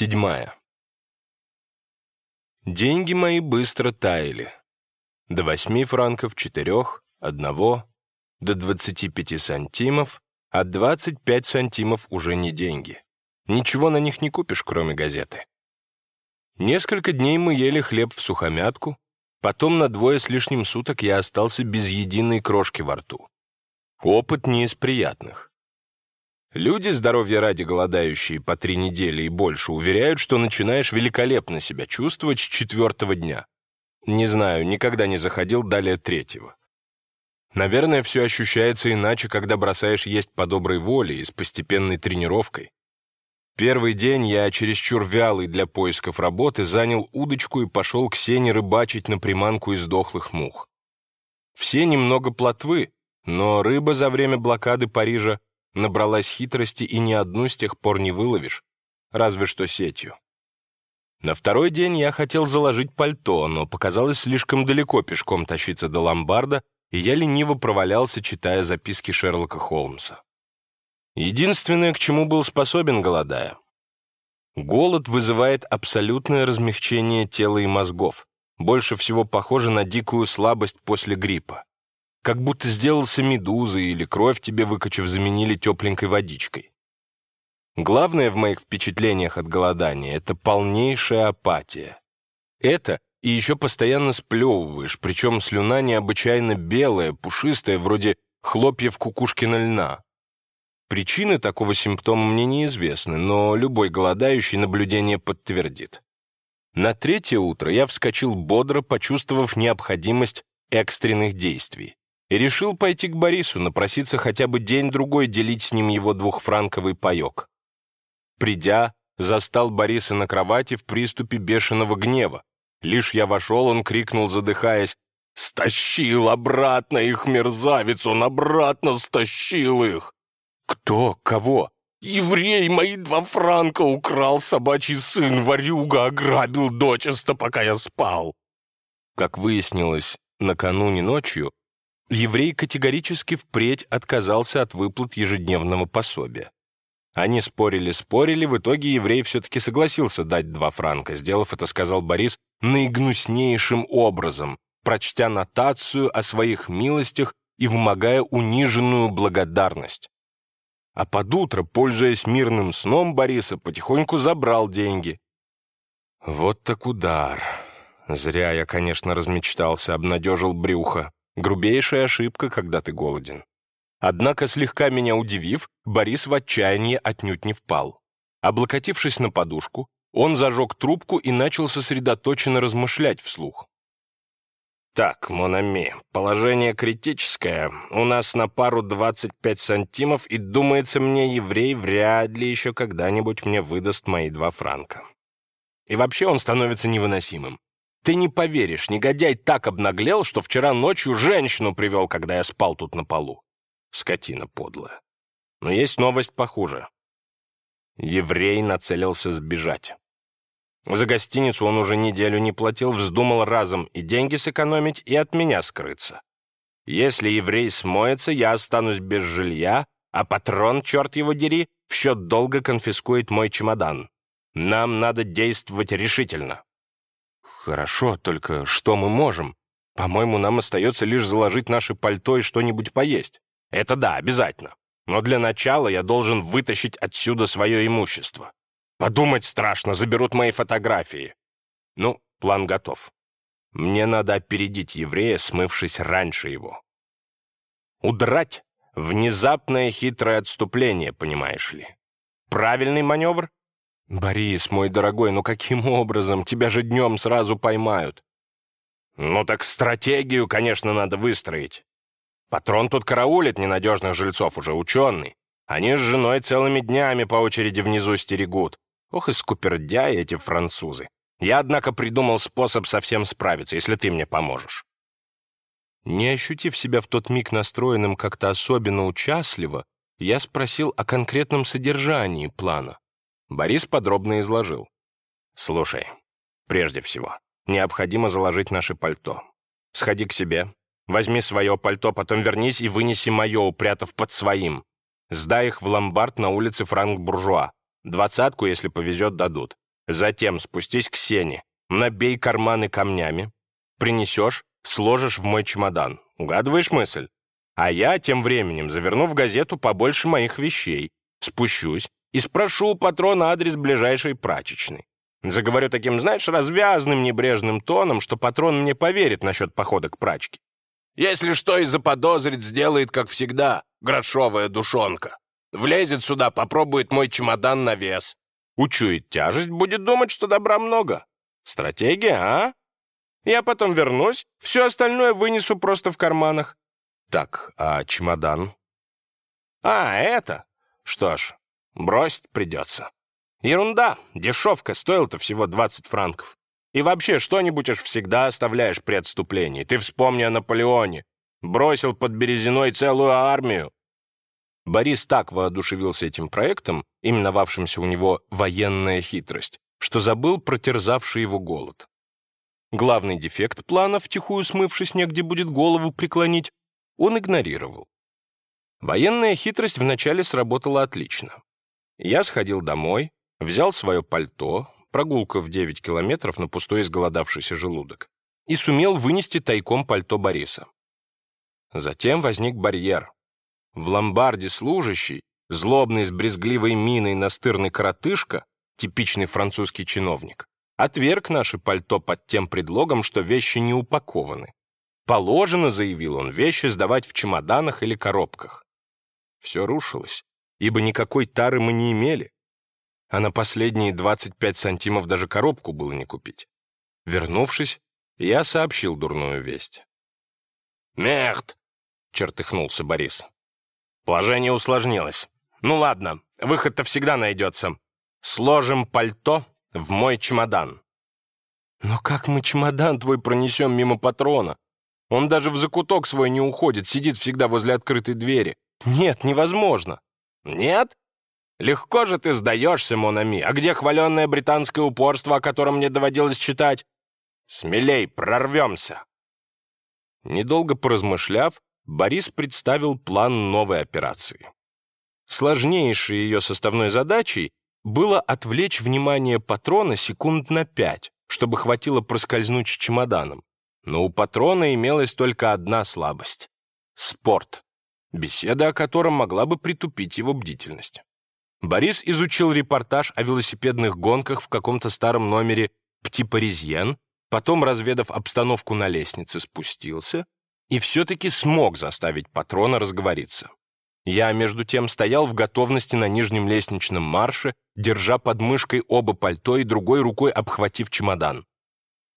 Седьмая. Деньги мои быстро таяли. До восьми франков, четырех, одного, до двадцати пяти сантимов, а двадцать пять сантимов уже не деньги. Ничего на них не купишь, кроме газеты. Несколько дней мы ели хлеб в сухомятку, потом на двое с лишним суток я остался без единой крошки во рту. Опыт не из приятных. Люди, здоровья ради голодающие по три недели и больше, уверяют, что начинаешь великолепно себя чувствовать с четвертого дня. Не знаю, никогда не заходил далее третьего. Наверное, все ощущается иначе, когда бросаешь есть по доброй воле и с постепенной тренировкой. Первый день я, чересчур вялый для поисков работы, занял удочку и пошел к сене рыбачить на приманку из дохлых мух. Все немного плотвы, но рыба за время блокады Парижа Набралась хитрости и ни одну с тех пор не выловишь, разве что сетью. На второй день я хотел заложить пальто, но показалось слишком далеко пешком тащиться до ломбарда, и я лениво провалялся, читая записки Шерлока Холмса. Единственное, к чему был способен, голодая. Голод вызывает абсолютное размягчение тела и мозгов, больше всего похоже на дикую слабость после гриппа как будто сделался медузой или кровь тебе, выкачав, заменили тепленькой водичкой. Главное в моих впечатлениях от голодания — это полнейшая апатия. Это и еще постоянно сплевываешь, причем слюна необычайно белая, пушистая, вроде хлопьев кукушкина льна. Причины такого симптома мне неизвестны, но любой голодающий наблюдение подтвердит. На третье утро я вскочил бодро, почувствовав необходимость экстренных действий и решил пойти к Борису, напроситься хотя бы день-другой делить с ним его двухфранковый паек. Придя, застал Бориса на кровати в приступе бешеного гнева. Лишь я вошел, он крикнул, задыхаясь, «Стащил обратно их, мерзавец! Он обратно стащил их!» «Кто? Кого?» «Еврей мои два франка украл собачий сын, ворюга, ограбил дочисто, пока я спал!» Как выяснилось, накануне ночью еврей категорически впредь отказался от выплат ежедневного пособия. Они спорили-спорили, в итоге еврей все-таки согласился дать два франка. Сделав это, сказал Борис, наигнуснейшим образом, прочтя нотацию о своих милостях и вымогая униженную благодарность. А под утро, пользуясь мирным сном Бориса, потихоньку забрал деньги. Вот так удар. Зря я, конечно, размечтался, обнадежил брюхо. Грубейшая ошибка, когда ты голоден. Однако, слегка меня удивив, Борис в отчаяние отнюдь не впал. Облокотившись на подушку, он зажег трубку и начал сосредоточенно размышлять вслух. «Так, Монами, положение критическое. У нас на пару 25 сантимов, и, думается мне, еврей вряд ли еще когда-нибудь мне выдаст мои два франка. И вообще он становится невыносимым. Ты не поверишь, негодяй так обнаглел, что вчера ночью женщину привел, когда я спал тут на полу. Скотина подлая. Но есть новость похуже. Еврей нацелился сбежать. За гостиницу он уже неделю не платил, вздумал разом и деньги сэкономить, и от меня скрыться. Если еврей смоется, я останусь без жилья, а патрон, черт его дери, в счет долга конфискует мой чемодан. Нам надо действовать решительно. «Хорошо, только что мы можем? По-моему, нам остается лишь заложить наше пальто и что-нибудь поесть. Это да, обязательно. Но для начала я должен вытащить отсюда свое имущество. Подумать страшно, заберут мои фотографии. Ну, план готов. Мне надо опередить еврея, смывшись раньше его. Удрать — внезапное хитрое отступление, понимаешь ли. Правильный маневр? «Борис, мой дорогой, ну каким образом? Тебя же днем сразу поймают». «Ну так стратегию, конечно, надо выстроить. Патрон тут караулит ненадежных жильцов, уже ученый. Они с женой целыми днями по очереди внизу стерегут. Ох и скупердяи эти французы. Я, однако, придумал способ совсем справиться, если ты мне поможешь». Не ощутив себя в тот миг настроенным как-то особенно участливо, я спросил о конкретном содержании плана. Борис подробно изложил. «Слушай, прежде всего, необходимо заложить наше пальто. Сходи к себе, возьми свое пальто, потом вернись и вынеси мое, упрятав под своим. Сдай их в ломбард на улице Франк-Буржуа. Двадцатку, если повезет, дадут. Затем спустись к сене, набей карманы камнями, принесешь, сложишь в мой чемодан. Угадываешь мысль? А я тем временем заверну в газету побольше моих вещей, спущусь и спрошу у патрона адрес ближайшей прачечной. Заговорю таким, знаешь, развязным, небрежным тоном, что патрон мне поверит насчет похода к прачке. Если что и заподозрит, сделает, как всегда, грошовая душонка. Влезет сюда, попробует мой чемодан на вес. Учует тяжесть, будет думать, что добра много. Стратегия, а? Я потом вернусь, все остальное вынесу просто в карманах. Так, а чемодан? А, это? Что ж, бросить придется. Ерунда, дешевка, стоил-то всего 20 франков. И вообще, что-нибудь уж всегда оставляешь при отступлении. Ты вспомни о Наполеоне. Бросил под Березиной целую армию. Борис так воодушевился этим проектом, именовавшимся у него «военная хитрость», что забыл про терзавший его голод. Главный дефект плана, втихую смывшись негде будет голову преклонить, он игнорировал. Военная хитрость вначале сработала отлично. Я сходил домой, взял свое пальто, прогулка в 9 километров на пустой изголодавшийся желудок, и сумел вынести тайком пальто Бориса. Затем возник барьер. В ломбарде служащий, злобный с брезгливой миной настырный коротышка, типичный французский чиновник, отверг наше пальто под тем предлогом, что вещи не упакованы. Положено, заявил он, вещи сдавать в чемоданах или коробках. Все рушилось, ибо никакой тары мы не имели, а на последние 25 сантимов даже коробку было не купить. Вернувшись, я сообщил дурную весть. «Мерт!» — чертыхнулся Борис. «Положение усложнилось. Ну ладно, выход-то всегда найдется. Сложим пальто в мой чемодан». «Но как мы чемодан твой пронесем мимо патрона? Он даже в закуток свой не уходит, сидит всегда возле открытой двери. Нет, невозможно». «Нет? Легко же ты сдаешься, Монами. А где хваленное британское упорство, о котором мне доводилось читать? Смелей, прорвемся!» Недолго поразмышляв, Борис представил план новой операции. Сложнейшей ее составной задачей было отвлечь внимание патрона секунд на пять, чтобы хватило проскользнуть с чемоданом. Но у патрона имелась только одна слабость — спорт, беседа о котором могла бы притупить его бдительность. Борис изучил репортаж о велосипедных гонках в каком-то старом номере «Птипаризьен», потом, разведав обстановку на лестнице, спустился и все-таки смог заставить патрона разговориться. Я, между тем, стоял в готовности на нижнем лестничном марше, держа под мышкой оба пальто и другой рукой обхватив чемодан.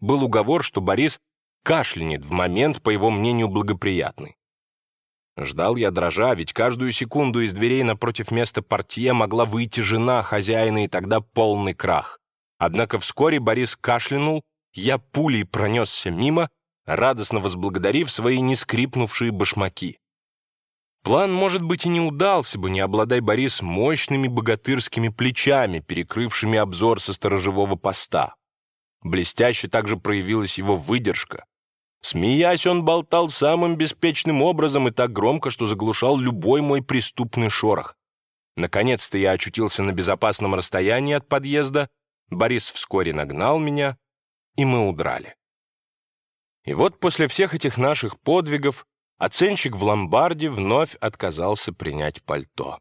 Был уговор, что Борис кашлянет в момент, по его мнению, благоприятный. Ждал я дрожа, ведь каждую секунду из дверей напротив места портье могла выйти жена хозяина, и тогда полный крах. Однако вскоре Борис кашлянул, я пулей пронесся мимо, радостно возблагодарив свои нескрипнувшие башмаки. План, может быть, и не удался бы, не обладай Борис мощными богатырскими плечами, перекрывшими обзор со сторожевого поста. Блестяще также проявилась его выдержка. Смеясь, он болтал самым беспечным образом и так громко, что заглушал любой мой преступный шорох. Наконец-то я очутился на безопасном расстоянии от подъезда, Борис вскоре нагнал меня, и мы удрали. И вот после всех этих наших подвигов оценщик в ломбарде вновь отказался принять пальто.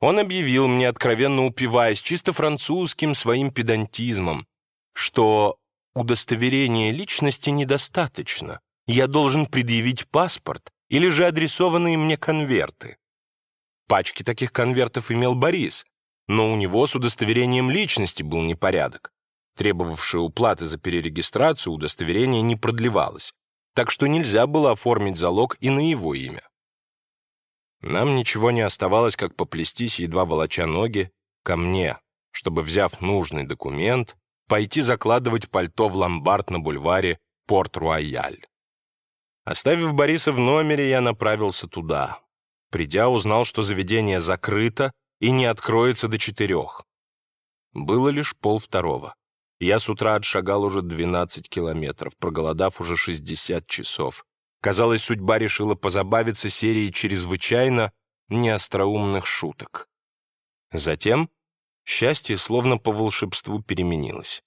Он объявил мне, откровенно упиваясь чисто французским своим педантизмом, что удостоверения личности недостаточно. Я должен предъявить паспорт или же адресованные мне конверты. Пачки таких конвертов имел Борис, но у него с удостоверением личности был непорядок. Требовавшее уплаты за перерегистрацию удостоверение не продлевалось, так что нельзя было оформить залог и на его имя. Нам ничего не оставалось, как поплестись, едва волоча ноги, ко мне, чтобы, взяв нужный документ, пойти закладывать пальто в ломбард на бульваре Порт-Руайяль. Оставив Бориса в номере, я направился туда. Придя, узнал, что заведение закрыто и не откроется до четырех. Было лишь полвторого. Я с утра отшагал уже 12 километров, проголодав уже 60 часов. Казалось, судьба решила позабавиться серией чрезвычайно неостроумных шуток. Затем Счастье словно по волшебству переменилось.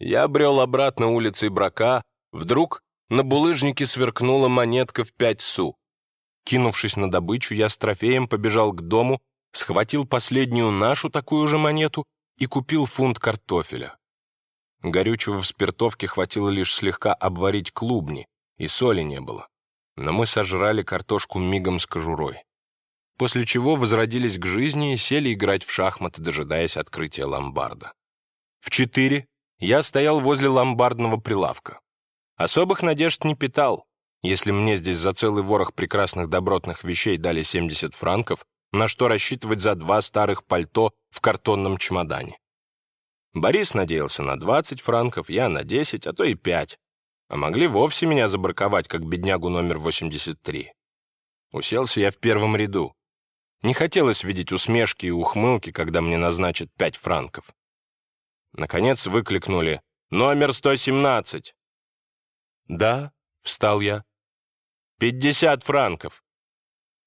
Я брел обратно улицей Брака, вдруг на булыжнике сверкнула монетка в пять су. Кинувшись на добычу, я с трофеем побежал к дому, схватил последнюю нашу такую же монету и купил фунт картофеля. Горючего в спиртовке хватило лишь слегка обварить клубни, и соли не было. Но мы сожрали картошку мигом с кожурой. После чего возродились к жизни и сели играть в шахматы, дожидаясь открытия ломбарда. В четыре я стоял возле ломбардного прилавка. Особых надежд не питал. Если мне здесь за целый ворох прекрасных добротных вещей дали 70 франков, на что рассчитывать за два старых пальто в картонном чемодане. Борис надеялся на 20 франков, я на 10, а то и 5. А могли вовсе меня забраковать, как беднягу номер 83. Уселся я в первом ряду. Не хотелось видеть усмешки и ухмылки, когда мне назначат 5 франков. Наконец выкликнули «Номер 117!» «Да», — встал я. «Пятьдесят франков!»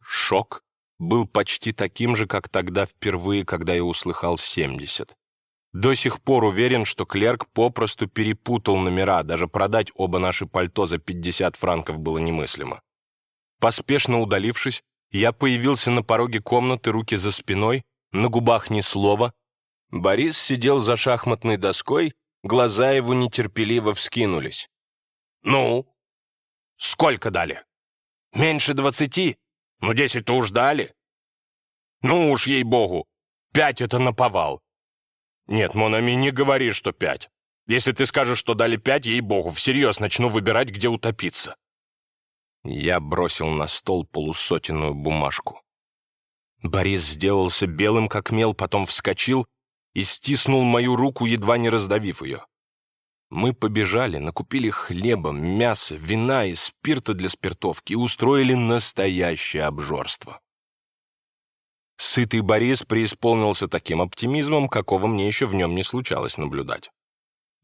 Шок был почти таким же, как тогда впервые, когда я услыхал семьдесят. До сих пор уверен, что клерк попросту перепутал номера, даже продать оба наши пальто за 50 франков было немыслимо. Поспешно удалившись, я появился на пороге комнаты, руки за спиной, на губах ни слова. Борис сидел за шахматной доской, глаза его нетерпеливо вскинулись. «Ну? Сколько дали? Меньше двадцати? Ну, десять-то уж дали. Ну уж, ей-богу, пять — это наповал. Нет, Монами, не говори, что пять. Если ты скажешь, что дали пять, ей-богу, всерьез начну выбирать, где утопиться. Я бросил на стол полусотенную бумажку. Борис сделался белым, как мел, потом вскочил и стиснул мою руку, едва не раздавив ее. Мы побежали, накупили хлеба, мяса, вина и спирта для спиртовки и устроили настоящее обжорство. Сытый Борис преисполнился таким оптимизмом, какого мне еще в нем не случалось наблюдать.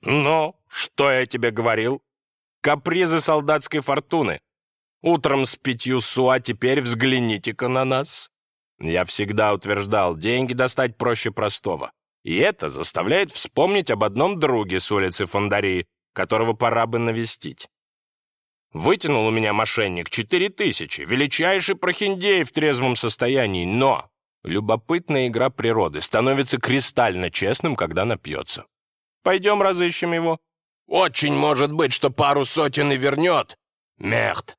«Ну, что я тебе говорил? Капризы солдатской фортуны. Утром с пятью су, а теперь взгляните-ка на нас. Я всегда утверждал, деньги достать проще простого. И это заставляет вспомнить об одном друге с улицы Фондари, которого пора бы навестить. Вытянул у меня мошенник четыре тысячи, величайший прохиндей в трезвом состоянии, но любопытная игра природы становится кристально честным, когда напьется. Пойдем разыщем его. Очень может быть, что пару сотен и вернет. Мехт.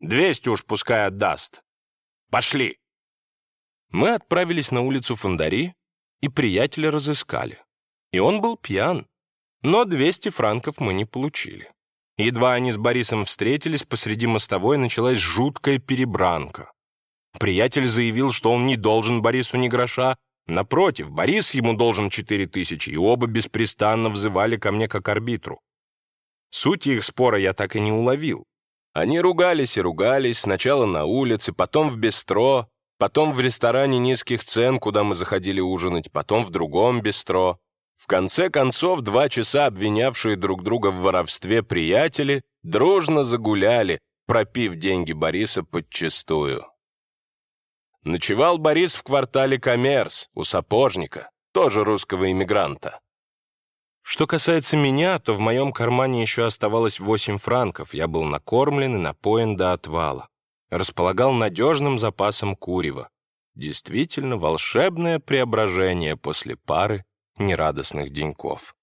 Двести уж пускай отдаст. Пошли. Мы отправились на улицу Фондари и приятеля разыскали. И он был пьян. Но 200 франков мы не получили. Едва они с Борисом встретились, посреди мостовой началась жуткая перебранка. Приятель заявил, что он не должен Борису ни гроша. Напротив, Борис ему должен четыре тысячи, и оба беспрестанно взывали ко мне как арбитру. Суть их спора я так и не уловил. Они ругались и ругались, сначала на улице, потом в бистро, потом в ресторане низких цен, куда мы заходили ужинать, потом в другом бистро. В конце концов, два часа обвинявшие друг друга в воровстве приятели дружно загуляли, пропив деньги Бориса подчистую. Ночевал Борис в квартале Коммерс, у сапожника, тоже русского иммигранта. Что касается меня, то в моем кармане еще оставалось 8 франков. Я был накормлен и напоен до отвала. Располагал надежным запасом курева. Действительно волшебное преображение после пары нерадостных деньков.